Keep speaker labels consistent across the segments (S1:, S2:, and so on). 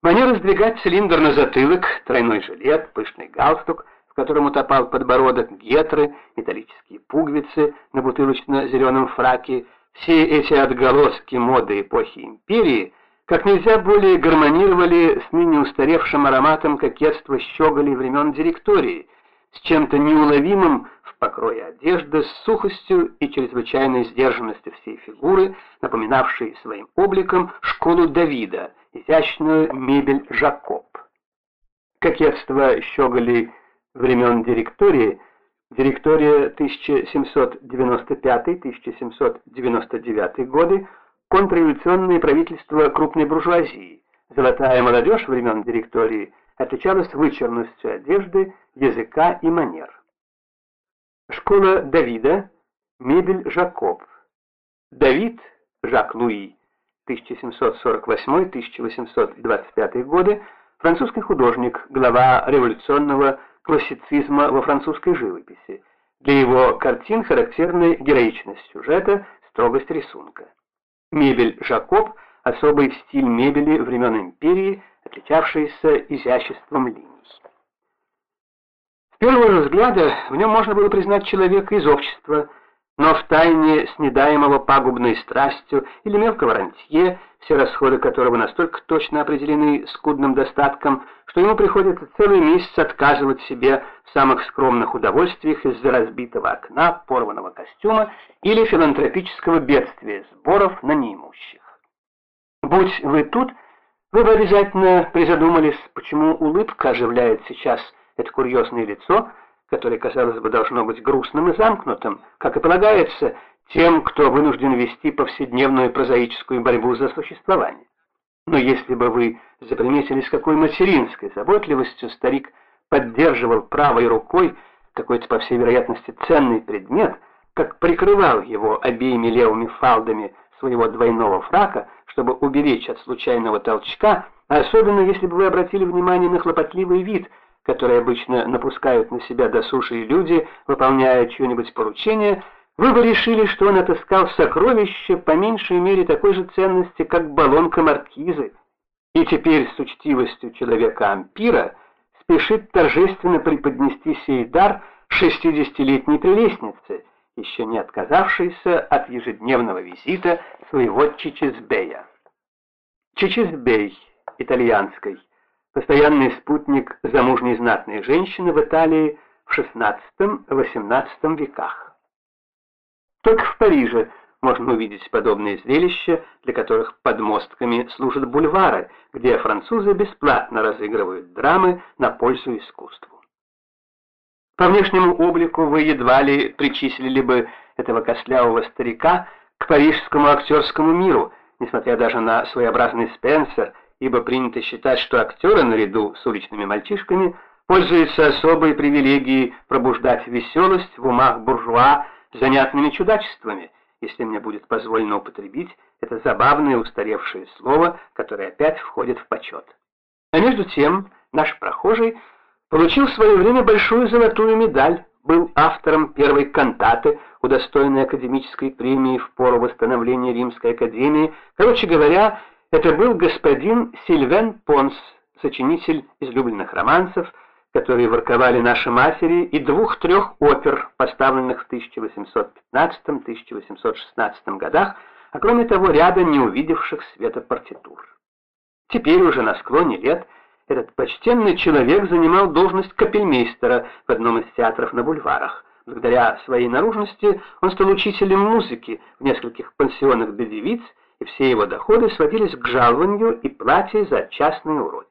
S1: Манера сдвигать цилиндр на затылок, тройной жилет, пышный галстук, в котором утопал подбородок, гетры, металлические пуговицы на бутылочно-зеленом фраке, все эти отголоски моды эпохи империи как нельзя более гармонировали с ныне устаревшим ароматом кокетства щеголей времен директории, с чем-то неуловимым в покрое одежды, с сухостью и чрезвычайной сдержанностью всей фигуры, напоминавшей своим обликом школу Давида, изящную мебель Жакоб. Кокетство щеголей времен директории, директория 1795-1799 годы, контрреволюционные правительства крупной буржуазии. Золотая молодежь времен директории отличалась вычурностью одежды, языка и манер. Школа Давида, мебель Жакоб. Давид, Жак Луи, 1748-1825 годы, французский художник, глава революционного классицизма во французской живописи. Для его картин характерны героичность сюжета, строгость рисунка. Мебель Жакоб – особый стиль мебели времен империи, отличавшийся изяществом линий. Первого взгляда в нем можно было признать человека из общества, но в тайне снедаемого пагубной страстью или мелкого рантье, все расходы которого настолько точно определены скудным достатком, что ему приходится целый месяц отказывать себе в самых скромных удовольствиях из-за разбитого окна, порванного костюма или филантропического бедствия, сборов на неимущих. Будь вы тут, вы бы обязательно призадумались, почему улыбка оживляет сейчас это курьезное лицо, которое, казалось бы, должно быть грустным и замкнутым, как и полагается тем, кто вынужден вести повседневную прозаическую борьбу за существование. Но если бы вы заприметили, с какой материнской заботливостью старик поддерживал правой рукой какой-то, по всей вероятности, ценный предмет, как прикрывал его обеими левыми фалдами своего двойного фрака, чтобы уберечь от случайного толчка, особенно если бы вы обратили внимание на хлопотливый вид, который обычно напускают на себя досушие люди, выполняя чье-нибудь поручение, вы бы решили, что он отыскал сокровище по меньшей мере такой же ценности, как баллонка маркизы, и теперь с учтивостью человека-ампира спешит торжественно преподнести сей дар шестидесятилетней прелестнице, еще не отказавшейся от ежедневного визита своего Чичизбея. Чичизбей, итальянской, постоянный спутник замужней знатной женщины в Италии в XVI-XVIII веках. Только в Париже можно увидеть подобные зрелища, для которых подмостками служат бульвары, где французы бесплатно разыгрывают драмы на пользу искусству. По внешнему облику вы едва ли причислили бы этого костлявого старика к парижскому актерскому миру, несмотря даже на своеобразный Спенсер, ибо принято считать, что актеры наряду с уличными мальчишками пользуются особой привилегией пробуждать веселость в умах буржуа, занятными чудачествами, если мне будет позволено употребить это забавное устаревшее слово, которое опять входит в почет. А между тем наш прохожий получил в свое время большую золотую медаль, был автором первой кантаты, удостоенной академической премии в пору восстановления Римской академии. Короче говоря, это был господин Сильвен Понс, сочинитель излюбленных романсов, которые ворковали наши матери, и двух-трех опер, поставленных в 1815-1816 годах, а кроме того ряда не увидевших света партитур. Теперь уже на склоне лет этот почтенный человек занимал должность капельмейстера в одном из театров на бульварах. Благодаря своей наружности он стал учителем музыки в нескольких пансионах для девиц, и все его доходы сводились к жалованию и плате за частные уроки.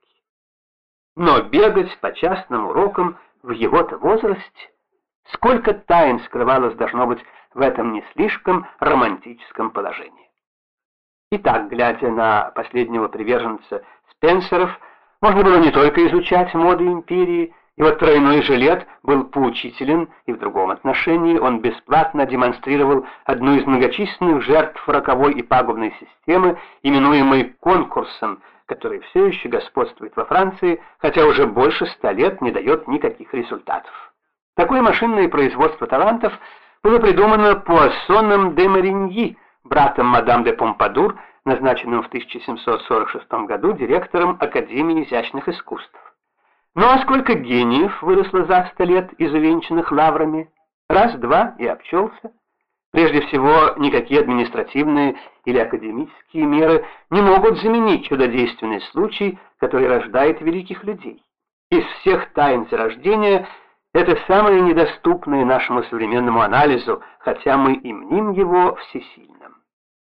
S1: Но бегать по частным урокам в его-то возрасте, сколько тайн скрывалось, должно быть, в этом не слишком романтическом положении. Итак, глядя на последнего приверженца Спенсеров, можно было не только изучать моды империи, его тройной жилет был поучителен, и в другом отношении он бесплатно демонстрировал одну из многочисленных жертв роковой и пагубной системы, именуемой конкурсом, который все еще господствует во Франции, хотя уже больше ста лет не дает никаких результатов. Такое машинное производство талантов было придумано Пуассоном де Мариньи, братом мадам де Помпадур, назначенным в 1746 году директором Академии изящных искусств. Ну а сколько гениев выросло за сто лет из увенчанных лаврами? Раз-два и обчелся. Прежде всего, никакие административные или академические меры не могут заменить чудодейственный случай, который рождает великих людей. Из всех тайн зарождения это самое недоступное нашему современному анализу, хотя мы и мним его всесильным.